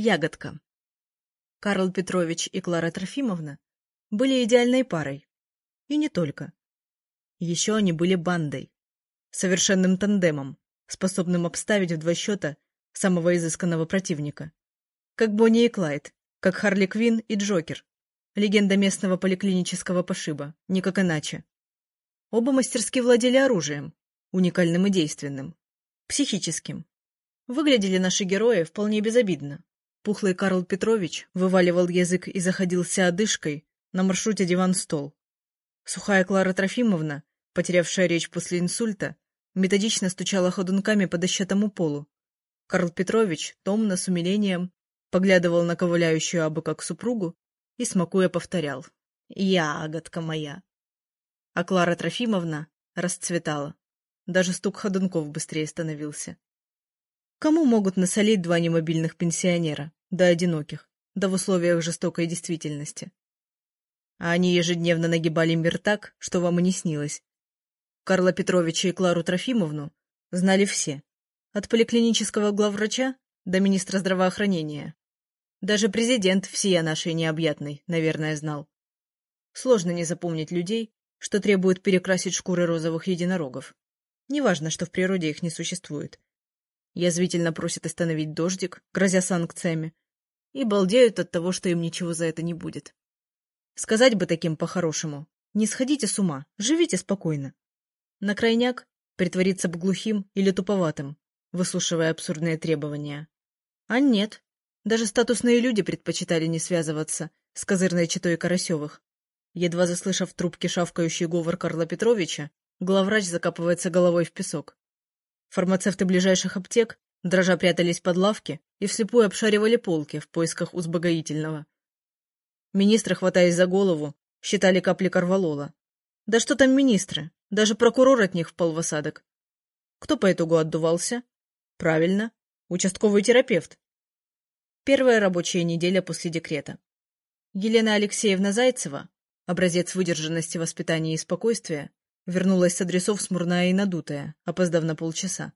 Ягодка. Карл Петрович и Клара Трофимовна были идеальной парой. И не только. Еще они были бандой. Совершенным тандемом, способным обставить в два счета самого изысканного противника. Как Бонни и Клайд, как Харли Квин и Джокер. Легенда местного поликлинического пошиба, никак иначе. Оба мастерски владели оружием, уникальным и действенным, психическим. Выглядели наши герои вполне безобидно. Пухлый Карл Петрович вываливал язык и заходился одышкой на маршруте диван-стол. Сухая Клара Трофимовна, потерявшая речь после инсульта, методично стучала ходунками по дощатому полу. Карл Петрович томно, с умилением, поглядывал на ковыляющую абы как супругу и, смакуя, повторял. «Ягодка моя!» А Клара Трофимовна расцветала. Даже стук ходунков быстрее становился. Кому могут насолить два немобильных пенсионера, да одиноких, да в условиях жестокой действительности? А они ежедневно нагибали мир так, что вам и не снилось. Карла Петровича и Клару Трофимовну знали все, от поликлинического главврача до министра здравоохранения. Даже президент всея нашей необъятной, наверное, знал. Сложно не запомнить людей, что требуют перекрасить шкуры розовых единорогов. Неважно, что в природе их не существует. Язвительно просят остановить дождик, грозя санкциями, и балдеют от того, что им ничего за это не будет. Сказать бы таким по-хорошему. Не сходите с ума, живите спокойно. На крайняк притвориться бы глухим или туповатым, выслушивая абсурдные требования. А нет, даже статусные люди предпочитали не связываться с козырной читой Карасевых. Едва заслышав в трубке шавкающий говор Карла Петровича, главврач закапывается головой в песок. Фармацевты ближайших аптек дрожа прятались под лавки и вслепую обшаривали полки в поисках успокоительного. Министры, хватаясь за голову, считали капли корвалола. Да что там министры, даже прокурор от них впал в осадок. Кто по итогу отдувался? Правильно, участковый терапевт. Первая рабочая неделя после декрета. Елена Алексеевна Зайцева, образец выдержанности, воспитания и спокойствия, вернулась с адресов смурная и надутая, опоздав на полчаса.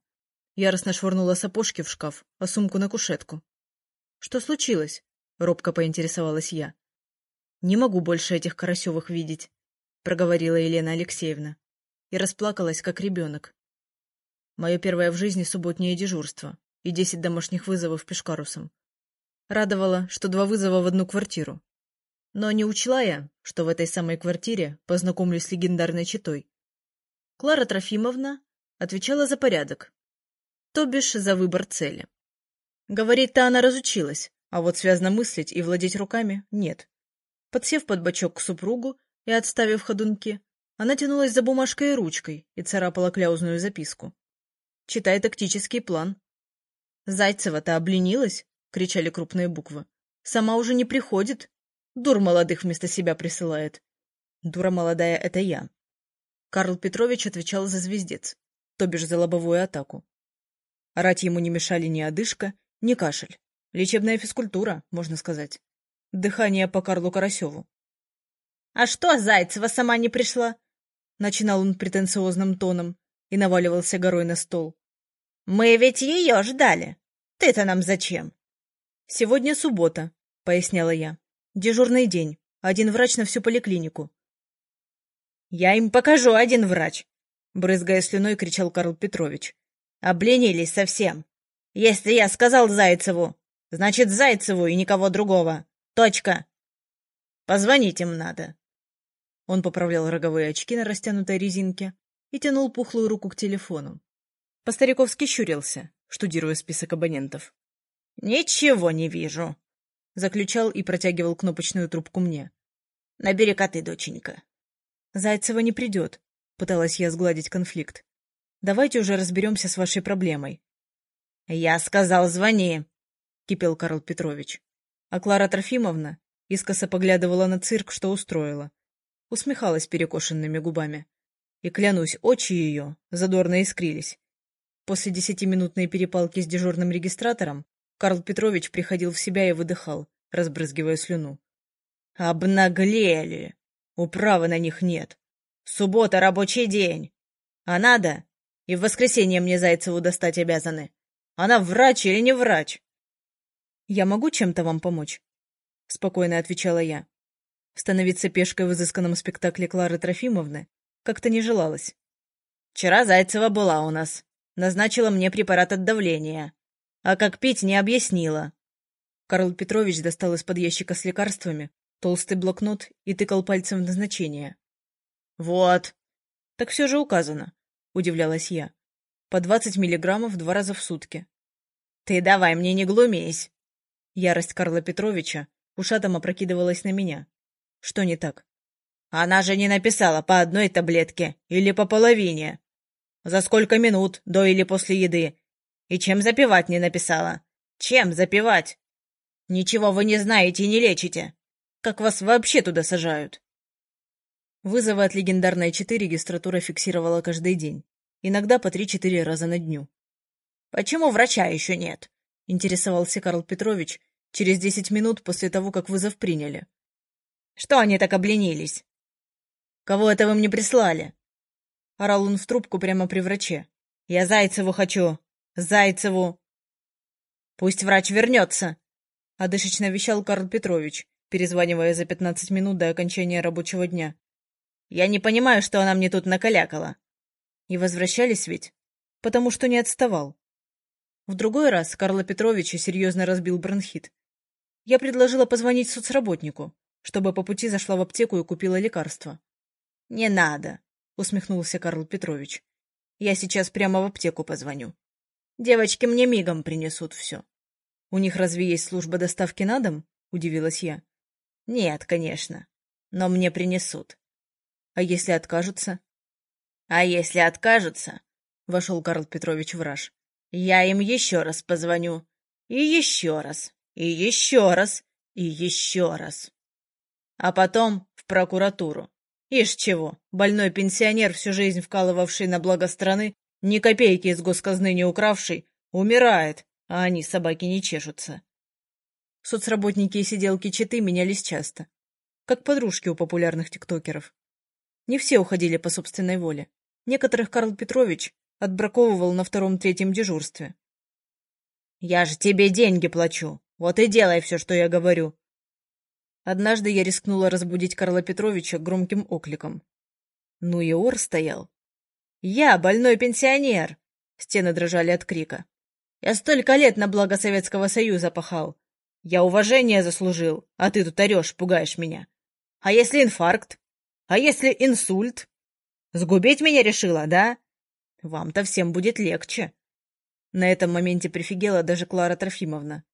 Яростно швырнула сапожки в шкаф, а сумку на кушетку. — Что случилось? — робко поинтересовалась я. — Не могу больше этих Карасевых видеть, — проговорила Елена Алексеевна. И расплакалась, как ребенок. Мое первое в жизни субботнее дежурство и десять домашних вызовов пешкарусом. Радовало, что два вызова в одну квартиру. Но не учла я, что в этой самой квартире познакомлюсь с легендарной читой. Клара Трофимовна отвечала за порядок, то бишь за выбор цели. Говорить-то она разучилась, а вот связно мыслить и владеть руками — нет. Подсев под бочок к супругу и отставив ходунки, она тянулась за бумажкой и ручкой и царапала кляузную записку. Читай тактический план. «Зайцева-то обленилась!» — кричали крупные буквы. «Сама уже не приходит. Дур молодых вместо себя присылает. Дура молодая — это я». Карл Петрович отвечал за звездец, то бишь за лобовую атаку. Орать ему не мешали ни одышка, ни кашель. Лечебная физкультура, можно сказать. Дыхание по Карлу Карасеву. — А что, Зайцева сама не пришла? — начинал он претенциозным тоном и наваливался горой на стол. — Мы ведь ее ждали. Ты-то нам зачем? — Сегодня суббота, — поясняла я. — Дежурный день. Один врач на всю поликлинику. — Я им покажу один врач! — брызгая слюной, кричал Карл Петрович. Обленились совсем. Если я сказал Зайцеву, значит Зайцеву и никого другого. Точка. Позвонить им надо. Он поправлял роговые очки на растянутой резинке и тянул пухлую руку к телефону. По-стариковски щурился, штудируя список абонентов. «Ничего не вижу», — заключал и протягивал кнопочную трубку мне. «Набери-ка ты, доченька». «Зайцева не придет», — пыталась я сгладить конфликт. Давайте уже разберемся с вашей проблемой. — Я сказал, звони, — кипел Карл Петрович. А Клара Трофимовна искоса поглядывала на цирк, что устроила. Усмехалась перекошенными губами. И, клянусь, очи ее задорно искрились. После десятиминутной перепалки с дежурным регистратором Карл Петрович приходил в себя и выдыхал, разбрызгивая слюну. «Обнаглели! Управы на них нет. Суббота — рабочий день. А надо и в воскресенье мне Зайцеву достать обязаны. Она врач или не врач? «Я могу чем-то вам помочь?» — спокойно отвечала я. Становиться пешкой в изысканном спектакле Клары Трофимовны как-то не желалось. «Вчера Зайцева была у нас. Назначила мне препарат от давления. А как пить, не объяснила». Карл Петрович достал из-под ящика с лекарствами толстый блокнот и тыкал пальцем в назначение. «Вот». «Так все же указано», — удивлялась я. «По двадцать миллиграммов два раза в сутки». «Ты давай мне не глумись!» Ярость Карла Петровича ушатом опрокидывалась на меня. Что не так? Она же не написала по одной таблетке или по половине. За сколько минут, до или после еды. И чем запивать не написала. Чем запивать? Ничего вы не знаете и не лечите. Как вас вообще туда сажают? Вызовы от легендарной 4 регистратура фиксировала каждый день. Иногда по 3-4 раза на дню. «Почему врача еще нет?» — интересовался Карл Петрович через 10 минут после того, как вызов приняли. Что они так обленились? Кого это вы мне прислали? Орал он в трубку прямо при враче. Я Зайцеву хочу. Зайцеву. Пусть врач вернется. Одышечно вещал Карл Петрович, перезванивая за пятнадцать минут до окончания рабочего дня. Я не понимаю, что она мне тут накалякала. И возвращались ведь, потому что не отставал. В другой раз Карла Петровича серьезно разбил бронхит. Я предложила позвонить соцработнику, чтобы по пути зашла в аптеку и купила лекарство. — Не надо, — усмехнулся Карл Петрович. — Я сейчас прямо в аптеку позвоню. Девочки мне мигом принесут все. — У них разве есть служба доставки на дом? — удивилась я. — Нет, конечно. Но мне принесут. — А если откажутся? — А если откажутся? — вошел Карл Петрович в раж. — Я им еще раз позвоню. И еще раз. И еще раз. И еще раз а потом в прокуратуру. Ишь чего, больной пенсионер, всю жизнь вкалывавший на благо страны, ни копейки из госказны не укравший, умирает, а они, собаки, не чешутся. Соцработники и сиделки Читы менялись часто, как подружки у популярных тиктокеров. Не все уходили по собственной воле. Некоторых Карл Петрович отбраковывал на втором-третьем дежурстве. «Я же тебе деньги плачу, вот и делай все, что я говорю», Однажды я рискнула разбудить Карла Петровича громким окликом. Ну и ор стоял. «Я больной пенсионер!» Стены дрожали от крика. «Я столько лет на благо Советского Союза пахал. Я уважение заслужил, а ты тут орешь, пугаешь меня. А если инфаркт? А если инсульт? Сгубить меня решила, да? Вам-то всем будет легче». На этом моменте прифигела даже Клара Трофимовна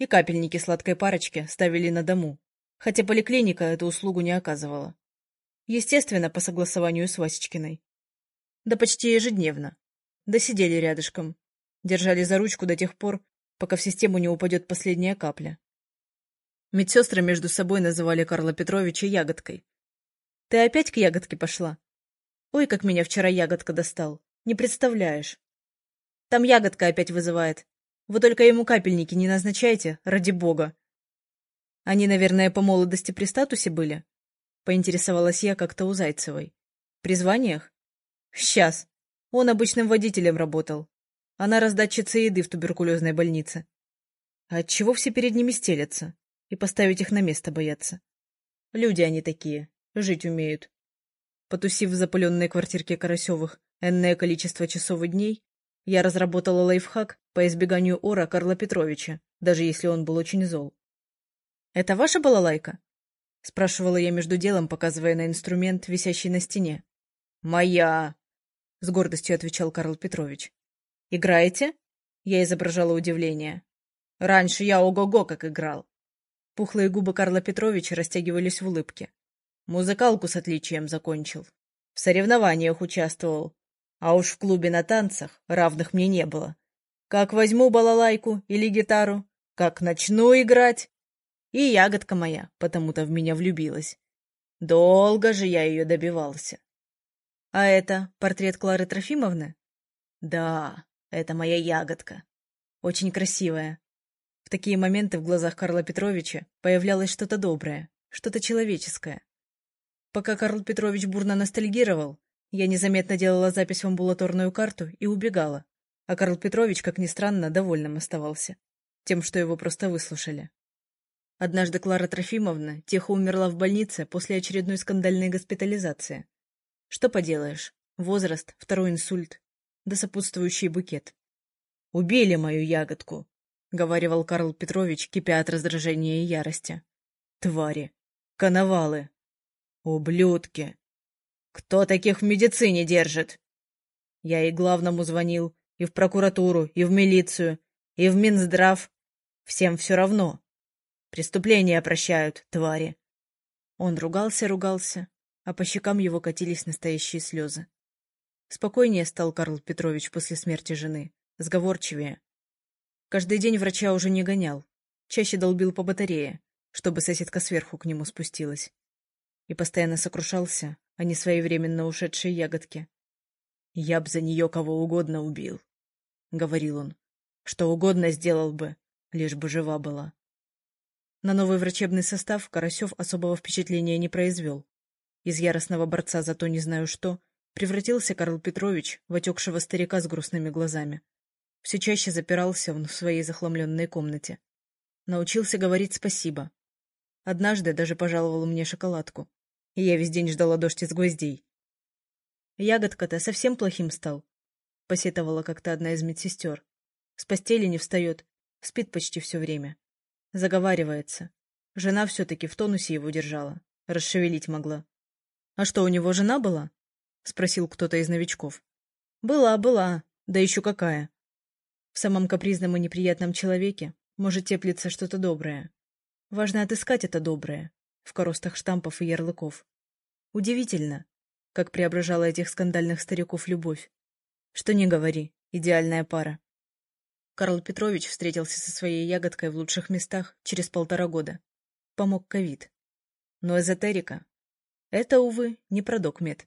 и капельники сладкой парочки ставили на дому, хотя поликлиника эту услугу не оказывала. Естественно, по согласованию с Васечкиной. Да почти ежедневно. Да сидели рядышком, держали за ручку до тех пор, пока в систему не упадет последняя капля. Медсестры между собой называли Карла Петровича ягодкой. «Ты опять к ягодке пошла? Ой, как меня вчера ягодка достал. Не представляешь. Там ягодка опять вызывает. Вы только ему капельники не назначайте, ради бога. Они, наверное, по молодости при статусе были? Поинтересовалась я как-то у Зайцевой. При званиях? Сейчас. Он обычным водителем работал. Она раздатчица еды в туберкулезной больнице. А отчего все перед ними стелятся? И поставить их на место боятся? Люди они такие, жить умеют. Потусив в запыленной квартирке Карасевых энное количество часов и дней, я разработала лайфхак по избеганию ора Карла Петровича, даже если он был очень зол. «Это ваша балалайка?» — спрашивала я между делом, показывая на инструмент, висящий на стене. «Моя!» — с гордостью отвечал Карл Петрович. «Играете?» — я изображала удивление. «Раньше я ого-го как играл!» Пухлые губы Карла Петровича растягивались в улыбке. Музыкалку с отличием закончил. В соревнованиях участвовал. А уж в клубе на танцах равных мне не было. Как возьму балалайку или гитару, как начну играть. И ягодка моя потому-то в меня влюбилась. Долго же я ее добивался. А это портрет Клары Трофимовны? Да, это моя ягодка. Очень красивая. В такие моменты в глазах Карла Петровича появлялось что-то доброе, что-то человеческое. Пока Карл Петрович бурно ностальгировал, я незаметно делала запись в амбулаторную карту и убегала, а Карл Петрович, как ни странно, довольным оставался. тем, что его просто выслушали. Однажды Клара Трофимовна тихо умерла в больнице после очередной скандальной госпитализации. Что поделаешь, возраст, второй инсульт, да сопутствующий букет. «Убили мою ягодку», — говаривал Карл Петрович, кипя от раздражения и ярости. «Твари! Коновалы! Ублюдки! Кто таких в медицине держит?» Я и главному звонил, и в прокуратуру, и в милицию, и в Минздрав. Всем все равно. Преступления прощают, твари. Он ругался-ругался, а по щекам его катились настоящие слезы. Спокойнее стал Карл Петрович после смерти жены, сговорчивее. Каждый день врача уже не гонял, чаще долбил по батарее, чтобы соседка сверху к нему спустилась. И постоянно сокрушался о несвоевременно ушедшей ягодке. «Я б за нее кого угодно убил», — говорил он. «Что угодно сделал бы, лишь бы жива была». На новый врачебный состав Карасев особого впечатления не произвел. Из яростного борца за то не знаю что превратился Карл Петрович в отекшего старика с грустными глазами. Все чаще запирался он в своей захламленной комнате. Научился говорить спасибо. Однажды даже пожаловал мне шоколадку. И я весь день ждала дождь из гвоздей. Ягодка-то совсем плохим стал, — посетовала как-то одна из медсестер. С постели не встает, спит почти все время. Заговаривается. Жена все-таки в тонусе его держала. Расшевелить могла. — А что, у него жена была? — спросил кто-то из новичков. — Была, была. Да еще какая. В самом капризном и неприятном человеке может теплиться что-то доброе. Важно отыскать это доброе в коростах штампов и ярлыков. Удивительно, как преображала этих скандальных стариков любовь. Что не говори, идеальная пара. Карл Петрович встретился со своей ягодкой в лучших местах через полтора года. Помог ковид. Но эзотерика — это, увы, не про докмед.